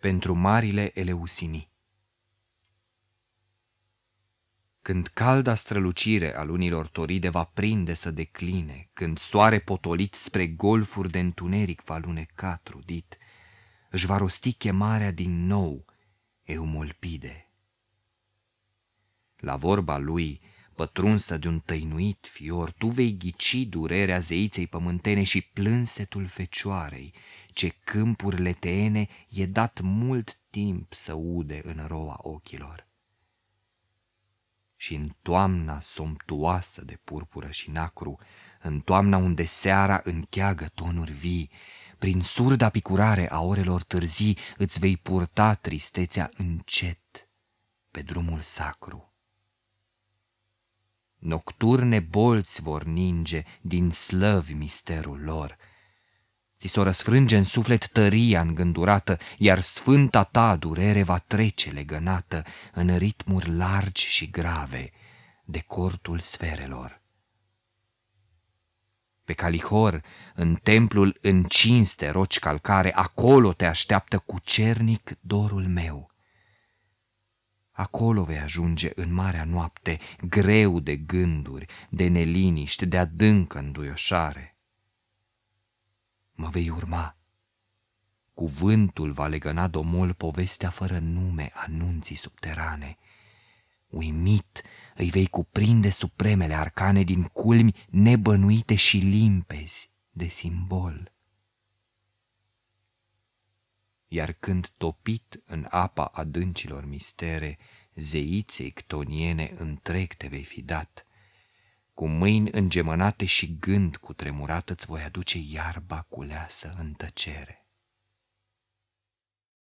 pentru marile Eleusinii. Când calda strălucire a lunilor toride va prinde să decline, când soare potolit spre golfuri de întuneric va luneca trudit, își va rosti chemarea din nou, Eumolpide. La vorba lui, pătrunsă de un tăinuit fior, tu vei ghici durerea zeiței pământene și plânsetul fecioarei, ce câmpurile teene e dat mult timp să ude în roa ochilor. Și în toamna somptuoasă de purpură și nacru, în toamna unde seara încheagă tonuri vii, prin surda picurare a orelor târzii îți vei purta tristețea încet pe drumul sacru. Nocturne bolți vor ninge din slăvi misterul lor. Ți s-o răsfrânge în suflet tăria îngândurată, iar sfânta ta durere va trece legănată în ritmuri largi și grave de cortul sferelor. Pe Calihor, în templul în cinste roci calcare, acolo te așteaptă cu cernic dorul meu. Acolo vei ajunge în marea noapte, greu de gânduri, de neliniști, de adâncă înduioșare. Mă vei urma. Cuvântul va legăna domol povestea fără nume anunții subterane. Uimit îi vei cuprinde supremele arcane din culmi nebănuite și limpezi de simbol iar când topit în apa adâncilor mistere, zeiței ctoniene întreg te vei fi dat. Cu mâini îngemănate și gând cu tremurat îți voi aduce iarba culeasă în tăcere.